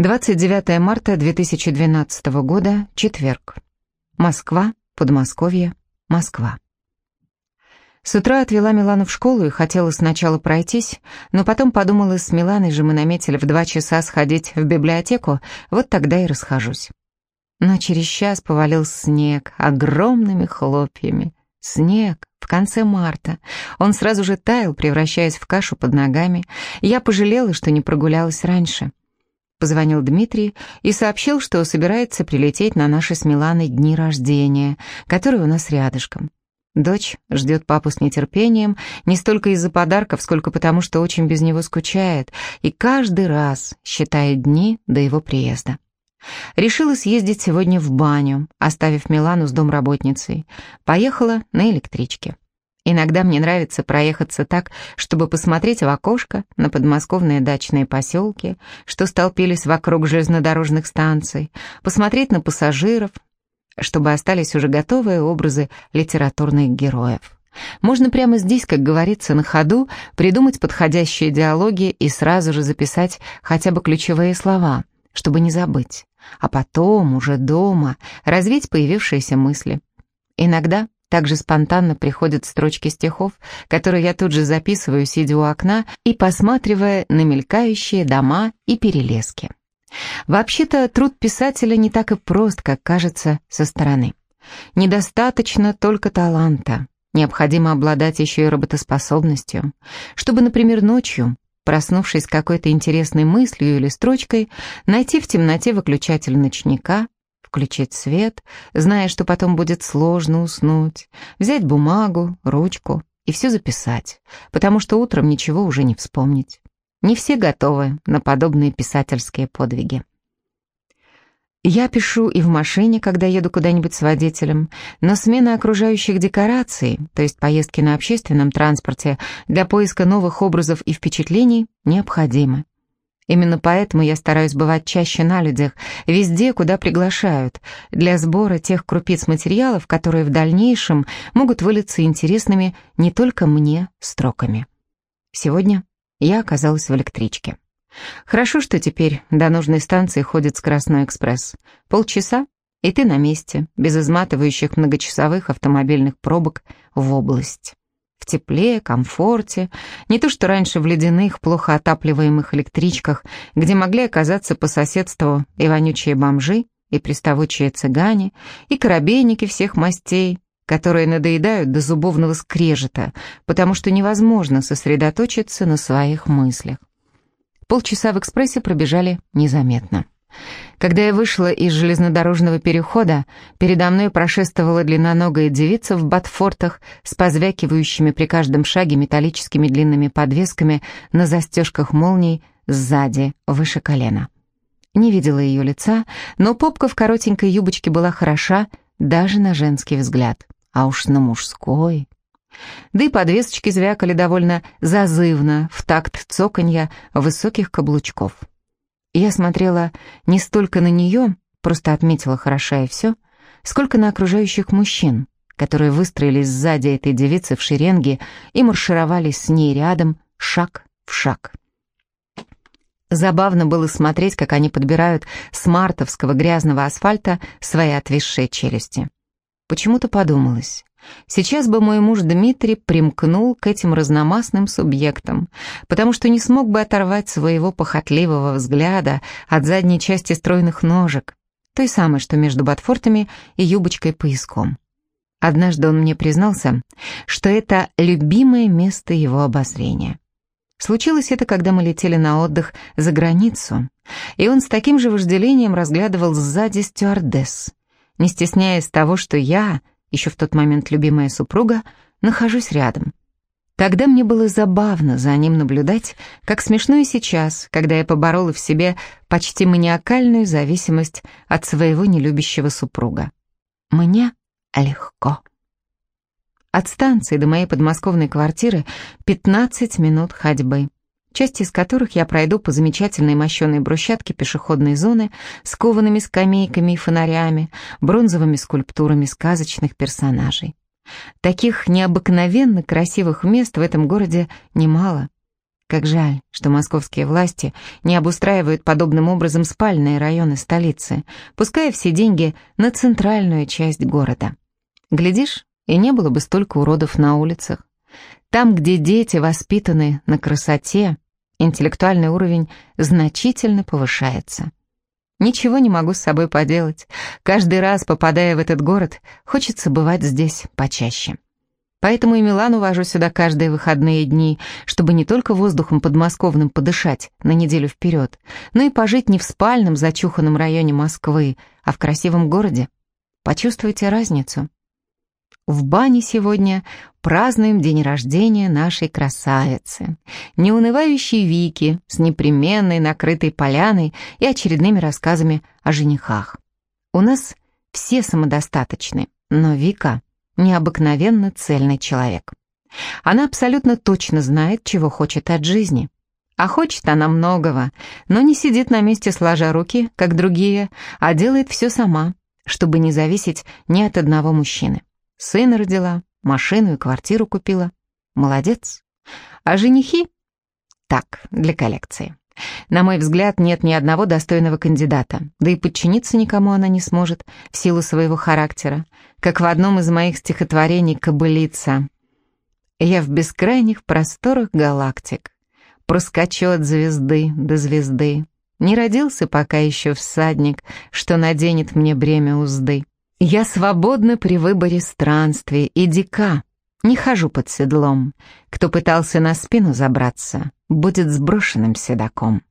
29 марта 2012 года, четверг. Москва, Подмосковье, Москва. С утра отвела Милану в школу и хотела сначала пройтись, но потом подумала, с Миланой же мы наметили в два часа сходить в библиотеку, вот тогда и расхожусь. Но через час повалился снег огромными хлопьями. Снег в конце марта. Он сразу же таял, превращаясь в кашу под ногами. Я пожалела, что не прогулялась раньше. Позвонил Дмитрий и сообщил, что собирается прилететь на наши с Миланой дни рождения, которые у нас рядышком. Дочь ждет папу с нетерпением, не столько из-за подарков, сколько потому, что очень без него скучает, и каждый раз считает дни до его приезда. Решила съездить сегодня в баню, оставив Милану с домработницей. Поехала на электричке. Иногда мне нравится проехаться так, чтобы посмотреть в окошко на подмосковные дачные поселки, что столпились вокруг железнодорожных станций, посмотреть на пассажиров, чтобы остались уже готовые образы литературных героев. Можно прямо здесь, как говорится, на ходу, придумать подходящие диалоги и сразу же записать хотя бы ключевые слова, чтобы не забыть, а потом, уже дома, развить появившиеся мысли. Иногда также спонтанно приходят строчки стихов, которые я тут же записываю, сидя у окна и посматривая на мелькающие дома и перелески. Вообще-то труд писателя не так и прост, как кажется со стороны. Недостаточно только таланта. Необходимо обладать еще и работоспособностью, чтобы, например, ночью, проснувшись какой-то интересной мыслью или строчкой, найти в темноте выключатель ночника, включить свет, зная, что потом будет сложно уснуть, взять бумагу, ручку и все записать, потому что утром ничего уже не вспомнить. Не все готовы на подобные писательские подвиги. Я пишу и в машине, когда еду куда-нибудь с водителем, но смена окружающих декораций, то есть поездки на общественном транспорте, для поиска новых образов и впечатлений необходимы. Именно поэтому я стараюсь бывать чаще на людях, везде, куда приглашают, для сбора тех крупиц материалов, которые в дальнейшем могут вылиться интересными не только мне строками. Сегодня я оказалась в электричке. Хорошо, что теперь до нужной станции ходит скоростной экспресс. Полчаса, и ты на месте, без изматывающих многочасовых автомобильных пробок в область в тепле, комфорте, не то что раньше в ледяных, плохо отапливаемых электричках, где могли оказаться по соседству и вонючие бомжи, и приставучие цыгане, и коробейники всех мастей, которые надоедают до зубовного скрежета, потому что невозможно сосредоточиться на своих мыслях. Полчаса в экспрессе пробежали незаметно. Когда я вышла из железнодорожного перехода, передо мной прошествовала длинноногая девица в ботфортах с позвякивающими при каждом шаге металлическими длинными подвесками на застежках молний сзади, выше колена. Не видела ее лица, но попка в коротенькой юбочке была хороша даже на женский взгляд, а уж на мужской. Да и подвесочки звякали довольно зазывно в такт цоканья высоких каблучков. Я смотрела не столько на нее, просто отметила хороша и все, сколько на окружающих мужчин, которые выстроились сзади этой девицы в шеренге и маршировали с ней рядом, шаг в шаг. Забавно было смотреть, как они подбирают с мартовского грязного асфальта свои отвисшие челюсти. Почему-то подумалось, Сейчас бы мой муж Дмитрий примкнул к этим разномастным субъектам, потому что не смог бы оторвать своего похотливого взгляда от задней части стройных ножек, той самой, что между ботфортами и юбочкой-пояском. Однажды он мне признался, что это любимое место его обозрения. Случилось это, когда мы летели на отдых за границу, и он с таким же вожделением разглядывал сзади стюардесс, не стесняясь того, что я, еще в тот момент любимая супруга, нахожусь рядом. Тогда мне было забавно за ним наблюдать, как смешно и сейчас, когда я поборола в себе почти маниакальную зависимость от своего нелюбящего супруга. Мне легко. От станции до моей подмосковной квартиры 15 минут ходьбы часть из которых я пройду по замечательной мощеной брусчатке пешеходной зоны с коваными скамейками и фонарями, бронзовыми скульптурами сказочных персонажей. Таких необыкновенно красивых мест в этом городе немало. Как жаль, что московские власти не обустраивают подобным образом спальные районы столицы, пуская все деньги на центральную часть города. Глядишь, и не было бы столько уродов на улицах. Там, где дети воспитаны на красоте, интеллектуальный уровень значительно повышается. Ничего не могу с собой поделать. Каждый раз, попадая в этот город, хочется бывать здесь почаще. Поэтому и Милану вожу сюда каждые выходные дни, чтобы не только воздухом подмосковным подышать на неделю вперед, но и пожить не в спальном зачуханном районе Москвы, а в красивом городе. Почувствуйте разницу. В бане сегодня празднуем день рождения нашей красавицы, неунывающей Вики с непременной накрытой поляной и очередными рассказами о женихах. У нас все самодостаточны, но Вика необыкновенно цельный человек. Она абсолютно точно знает, чего хочет от жизни. А хочет она многого, но не сидит на месте сложа руки, как другие, а делает все сама, чтобы не зависеть ни от одного мужчины. Сына родила, машину и квартиру купила. Молодец. А женихи? Так, для коллекции. На мой взгляд, нет ни одного достойного кандидата, да и подчиниться никому она не сможет в силу своего характера, как в одном из моих стихотворений «Кобылица». Я в бескрайних просторах галактик проскочу от звезды до звезды. Не родился пока еще всадник, что наденет мне бремя узды. Я свободна при выборе странствий и дика, не хожу под седлом. Кто пытался на спину забраться, будет сброшенным седаком.